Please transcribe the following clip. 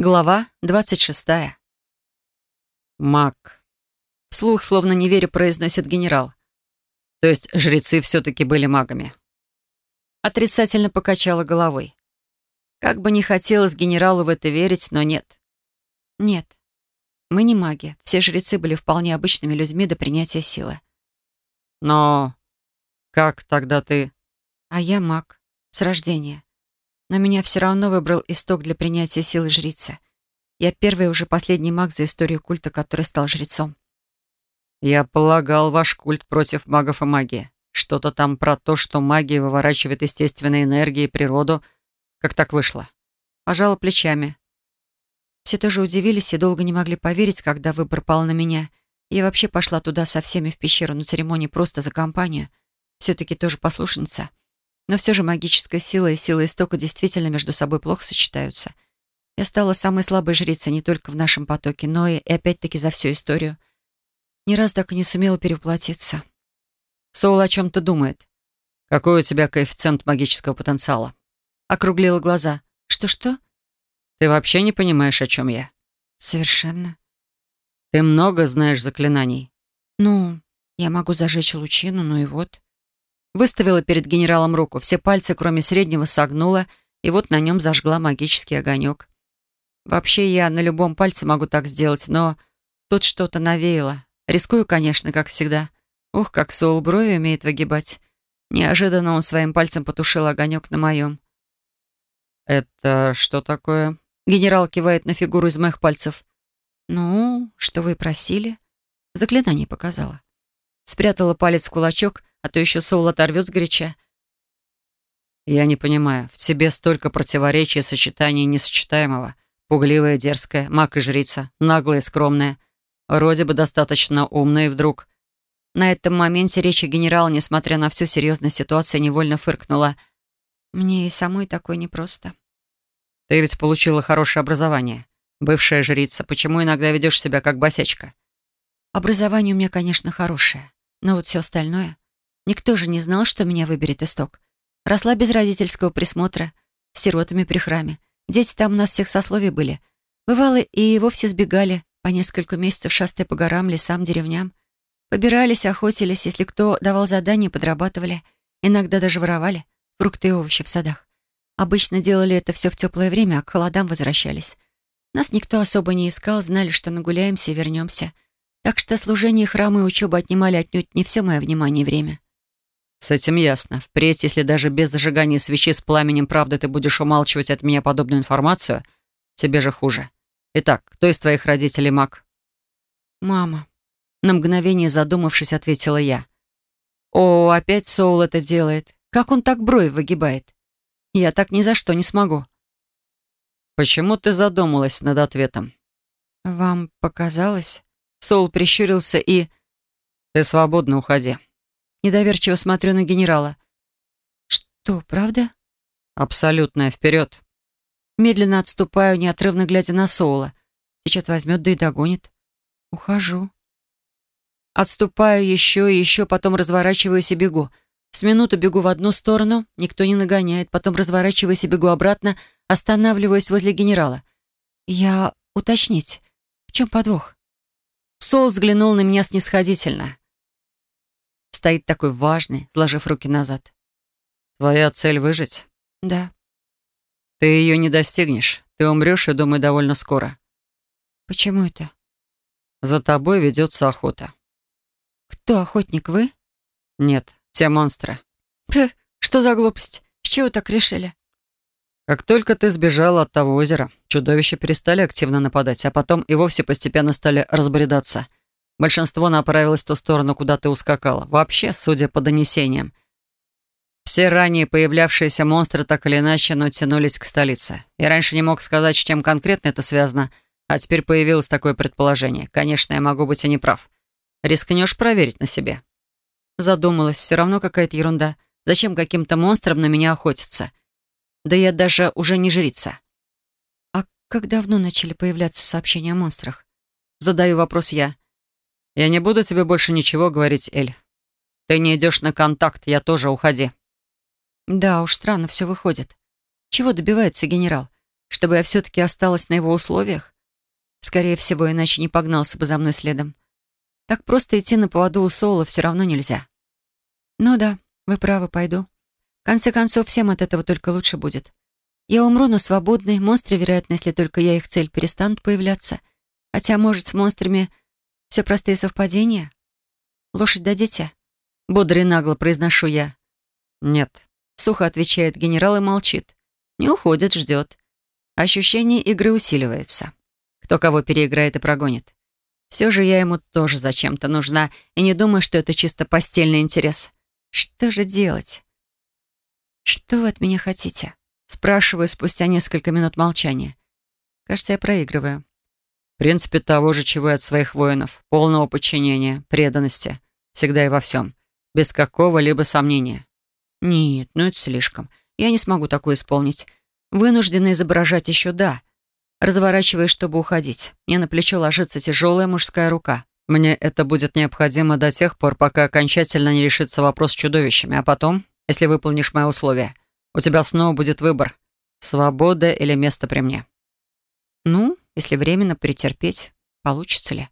Глава двадцать шестая. «Маг». Слух, словно не веря, произносит генерал. То есть жрецы все-таки были магами. Отрицательно покачала головой. Как бы не хотелось генералу в это верить, но нет. Нет. Мы не маги. Все жрецы были вполне обычными людьми до принятия силы. Но как тогда ты... А я маг. С рождения но меня все равно выбрал исток для принятия силы жрицы. Я первый и уже последний маг за историю культа, который стал жрецом. «Я полагал, ваш культ против магов и магии. Что-то там про то, что магия выворачивает естественные энергии и природу. Как так вышло?» Пожала плечами. Все тоже удивились и долго не могли поверить, когда выбор пал на меня. Я вообще пошла туда со всеми в пещеру на церемонии просто за компанию. Все-таки тоже послушница. Но все же магическая сила и сила истока действительно между собой плохо сочетаются. Я стала самой слабой жрицей не только в нашем потоке, но и, и опять-таки за всю историю. Ни раз так и не сумела перевоплотиться. Соул о чем-то думает. «Какой у тебя коэффициент магического потенциала?» Округлила глаза. «Что-что?» «Ты вообще не понимаешь, о чем я?» «Совершенно». «Ты много знаешь заклинаний?» «Ну, я могу зажечь лучину, ну и вот». Выставила перед генералом руку, все пальцы, кроме среднего, согнула, и вот на нем зажгла магический огонек. Вообще я на любом пальце могу так сделать, но тут что-то навеяло. Рискую, конечно, как всегда. Ух, как Соул брови умеет выгибать. Неожиданно он своим пальцем потушил огонек на моем. «Это что такое?» Генерал кивает на фигуру из моих пальцев. «Ну, что вы просили?» Заклинание показала. Спрятала палец в кулачок, а то еще Соул оторвет с горяча. Я не понимаю, в тебе столько противоречий и сочетаний несочетаемого. Пугливая, дерзкая, маг и жрица, наглая, скромная. Вроде бы достаточно умная и вдруг... На этом моменте речи генерала, несмотря на всю серьезность ситуации, невольно фыркнула. «Мне и самой такой непросто». «Ты ведь получила хорошее образование. Бывшая жрица. Почему иногда ведешь себя как босячка?» «Образование у меня, конечно, хорошее. Но вот все остальное...» Никто же не знал, что меня выберет исток. Росла без родительского присмотра, с сиротами при храме. Дети там у нас всех сословий были. Бывало, и вовсе сбегали, по несколько месяцев шастая по горам, лесам, деревням. Побирались, охотились, если кто давал задания, подрабатывали. Иногда даже воровали фрукты и овощи в садах. Обычно делали это все в теплое время, а к холодам возвращались. Нас никто особо не искал, знали, что нагуляемся и вернемся. Так что служение храма и учеба отнимали отнюдь не все мое внимание и время. «С этим ясно. Впредь, если даже без зажигания свечи с пламенем правды ты будешь умалчивать от меня подобную информацию, тебе же хуже. Итак, кто из твоих родителей маг?» «Мама». На мгновение задумавшись, ответила я. «О, опять Соул это делает. Как он так брови выгибает? Я так ни за что не смогу». «Почему ты задумалась над ответом?» «Вам показалось?» Соул прищурился и... «Ты свободно уходи». Недоверчиво смотрю на генерала. «Что, правда?» «Абсолютно. Вперед!» Медленно отступаю, неотрывно глядя на Соула. Сейчас возьмет, да и догонит. Ухожу. Отступаю еще и еще, потом разворачиваюсь и бегу. С минуту бегу в одну сторону, никто не нагоняет, потом разворачиваюсь и бегу обратно, останавливаясь возле генерала. Я уточнить, в чем подвох? Сол взглянул на меня снисходительно стоит такой важный, сложив руки назад. «Твоя цель — выжить?» «Да». «Ты ее не достигнешь. Ты умрешь, и, думаю, довольно скоро». «Почему это?» «За тобой ведется охота». «Кто охотник, вы?» «Нет, те монстры». «Пх, что за глупость? С чего так решили?» Как только ты сбежала от того озера, чудовища перестали активно нападать, а потом и вовсе постепенно стали разбредаться. Большинство направилось в ту сторону, куда ты ускакала. Вообще, судя по донесениям. Все ранее появлявшиеся монстры так или иначе, но тянулись к столице. Я раньше не мог сказать, с чем конкретно это связано, а теперь появилось такое предположение. Конечно, я могу быть и не прав. Рискнешь проверить на себе? Задумалась, все равно какая-то ерунда. Зачем каким-то монстрам на меня охотиться? Да я даже уже не жрица. А как давно начали появляться сообщения о монстрах? Задаю вопрос я. «Я не буду тебе больше ничего говорить, Эль. Ты не идешь на контакт, я тоже уходи». Да уж, странно все выходит. Чего добивается генерал? чтобы я все-таки осталась на его условиях? Скорее всего, иначе не погнался бы за мной следом. Так просто идти на поводу у Соула все равно нельзя. Ну да, вы правы, пойду. В конце концов, всем от этого только лучше будет. Я умру, но свободный. Монстры, вероятно, если только я их цель, перестанут появляться. Хотя, может, с монстрами все простые совпадения? Лошадь дадите? Бодро и нагло произношу я. Нет. Сухо отвечает генерал и молчит. Не уходит, ждет. Ощущение игры усиливается. Кто кого переиграет и прогонит. Все же я ему тоже зачем-то нужна, и не думаю, что это чисто постельный интерес. Что же делать? «Что вы от меня хотите?» Спрашиваю спустя несколько минут молчания. Кажется, я проигрываю. В принципе, того же, чего и от своих воинов. Полного подчинения, преданности. Всегда и во всем. Без какого-либо сомнения. Нет, ну это слишком. Я не смогу такое исполнить. Вынуждена изображать еще «да», разворачиваясь, чтобы уходить. Мне на плечо ложится тяжелая мужская рука. Мне это будет необходимо до тех пор, пока окончательно не решится вопрос с чудовищами. А потом, если выполнишь мои условия, у тебя снова будет выбор. Свобода или место при мне. Ну, если временно претерпеть, получится ли?